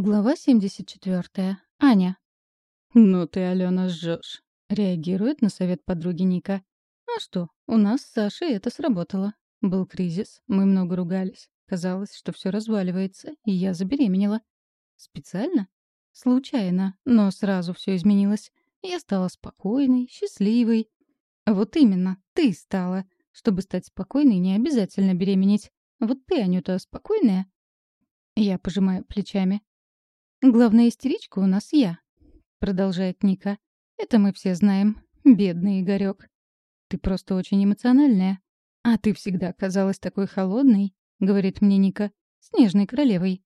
Глава 74. Аня. «Ну ты, Алена, жжешь», — реагирует на совет подруги Ника. «А что, у нас с Сашей это сработало. Был кризис, мы много ругались. Казалось, что все разваливается, и я забеременела. Специально? Случайно, но сразу все изменилось. Я стала спокойной, счастливой. Вот именно, ты стала. Чтобы стать спокойной, не обязательно беременеть. Вот ты, Анюта, спокойная?» Я пожимаю плечами. «Главная истеричка у нас я», — продолжает Ника. «Это мы все знаем. Бедный Игорёк. Ты просто очень эмоциональная. А ты всегда казалась такой холодной», — говорит мне Ника, — «снежной королевой».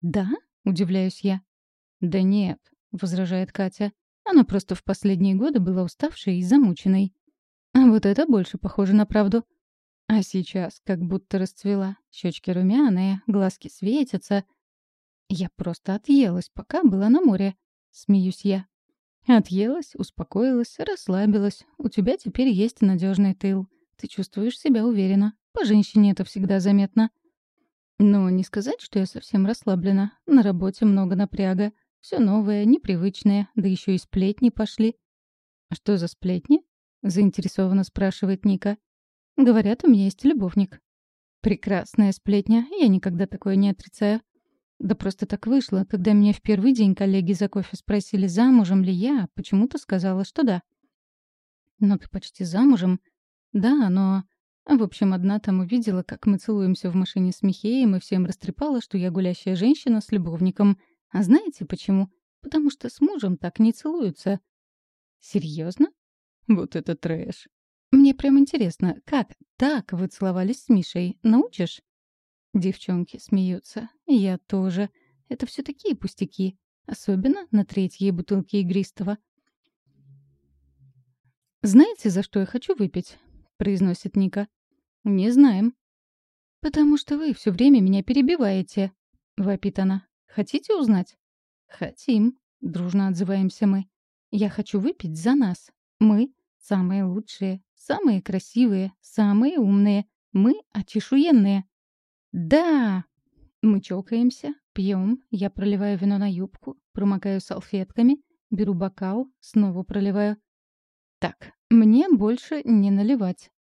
«Да?» — удивляюсь я. «Да нет», — возражает Катя. «Она просто в последние годы была уставшей и замученной». А вот это больше похоже на правду. А сейчас как будто расцвела. Щечки румяные, глазки светятся — я просто отъелась, пока была на море. Смеюсь я. Отъелась, успокоилась, расслабилась. У тебя теперь есть надежный тыл. Ты чувствуешь себя уверенно. По женщине это всегда заметно. Но не сказать, что я совсем расслаблена. На работе много напряга. Все новое, непривычное, да еще и сплетни пошли. «А «Что за сплетни?» — заинтересованно спрашивает Ника. «Говорят, у меня есть любовник». «Прекрасная сплетня, я никогда такое не отрицаю. Да просто так вышло. Когда меня в первый день коллеги за кофе спросили, замужем ли я, почему-то сказала, что да. «Но ты почти замужем?» «Да, но...» В общем, одна там увидела, как мы целуемся в машине с Михеем, и всем растрепала, что я гулящая женщина с любовником. А знаете почему? Потому что с мужем так не целуются. Серьезно? Вот это трэш. Мне прям интересно, как так вы целовались с Мишей? Научишь? Девчонки смеются. Я тоже. Это все такие пустяки. Особенно на третьей бутылке игристого. «Знаете, за что я хочу выпить?» — произносит Ника. «Не знаем». «Потому что вы все время меня перебиваете», — вопит она. «Хотите узнать?» «Хотим», — дружно отзываемся мы. «Я хочу выпить за нас. Мы — самые лучшие, самые красивые, самые умные. Мы — очешуенные. «Да!» Мы чокаемся, пьем, я проливаю вино на юбку, промокаю салфетками, беру бокал, снова проливаю. Так, мне больше не наливать.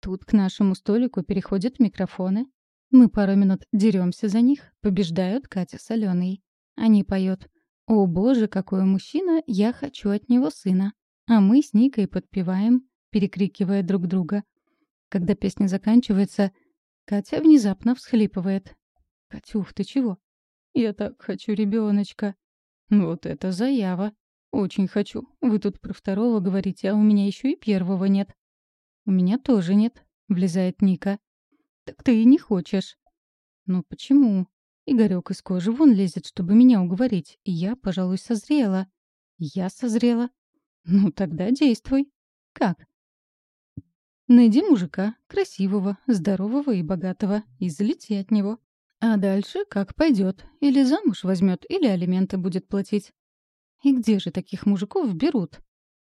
Тут к нашему столику переходят микрофоны. Мы пару минут деремся за них, побеждают Катя с Аленой. Они поют «О боже, какой мужчина, я хочу от него сына». А мы с Никой подпеваем, перекрикивая друг друга. Когда песня заканчивается — Катя внезапно всхлипывает. «Катюх, ты чего?» «Я так хочу ребеночка. «Вот это заява. Очень хочу. Вы тут про второго говорите, а у меня еще и первого нет». «У меня тоже нет», — влезает Ника. «Так ты и не хочешь». «Ну почему?» Игорёк из кожи вон лезет, чтобы меня уговорить, я, пожалуй, созрела. Я созрела. Ну тогда действуй. Как? Найди мужика, красивого, здорового и богатого, и залети от него. А дальше как пойдет. Или замуж возьмет, или алименты будет платить. И где же таких мужиков берут?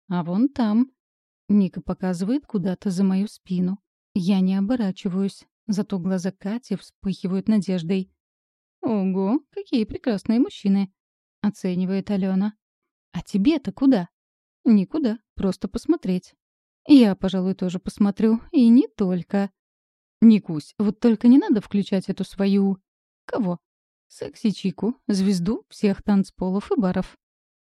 А вон там. Ника показывает куда-то за мою спину. Я не оборачиваюсь, зато глаза Кати вспыхивают надеждой. «Ого, какие прекрасные мужчины!» — оценивает Алена. «А тебе-то куда?» «Никуда, просто посмотреть. Я, пожалуй, тоже посмотрю. И не только. Никусь, вот только не надо включать эту свою... Кого? Секси-чику, звезду всех танцполов и баров.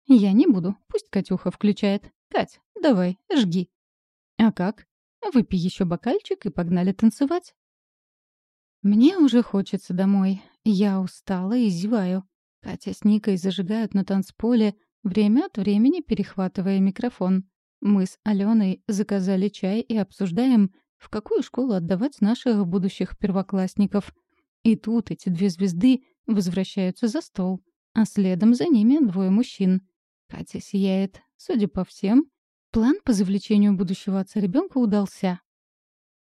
Я не буду, пусть Катюха включает. Кать, давай, жги. А как? Выпей еще бокальчик и погнали танцевать. Мне уже хочется домой. Я устала и зеваю. Катя с Никой зажигают на танцполе, время от времени перехватывая микрофон. Мы с Аленой заказали чай и обсуждаем, в какую школу отдавать наших будущих первоклассников. И тут эти две звезды возвращаются за стол, а следом за ними двое мужчин. Катя сияет. Судя по всем, план по завлечению будущего отца ребенка удался.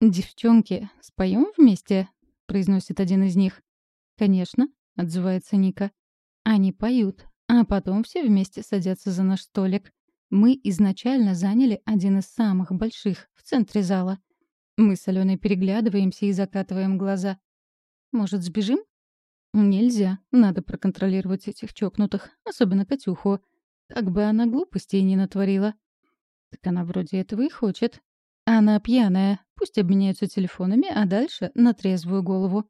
«Девчонки, споем вместе?» — произносит один из них. «Конечно», — отзывается Ника. Они поют, а потом все вместе садятся за наш столик. Мы изначально заняли один из самых больших, в центре зала. Мы с Аленой переглядываемся и закатываем глаза. «Может, сбежим?» Нельзя. Надо проконтролировать этих чокнутых, особенно Катюху. Как бы она глупостей не натворила. Так она вроде этого и хочет. Она пьяная. Пусть обменяются телефонами, а дальше на трезвую голову.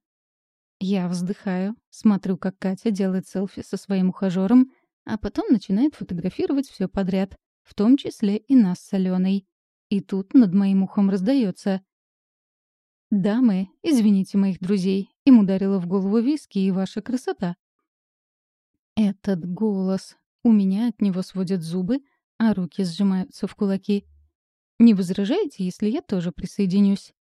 Я вздыхаю, смотрю, как Катя делает селфи со своим ухажером, а потом начинает фотографировать все подряд, в том числе и нас с Аленой. И тут над моим ухом раздается. «Дамы, извините моих друзей, им ударила в голову виски и ваша красота». Этот голос. У меня от него сводят зубы, а руки сжимаются в кулаки. «Не возражаете, если я тоже присоединюсь?»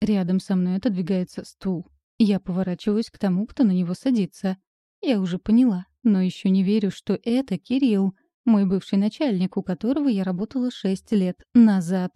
Рядом со мной отодвигается стул. Я поворачиваюсь к тому, кто на него садится. Я уже поняла, но еще не верю, что это Кирилл, мой бывший начальник, у которого я работала шесть лет назад.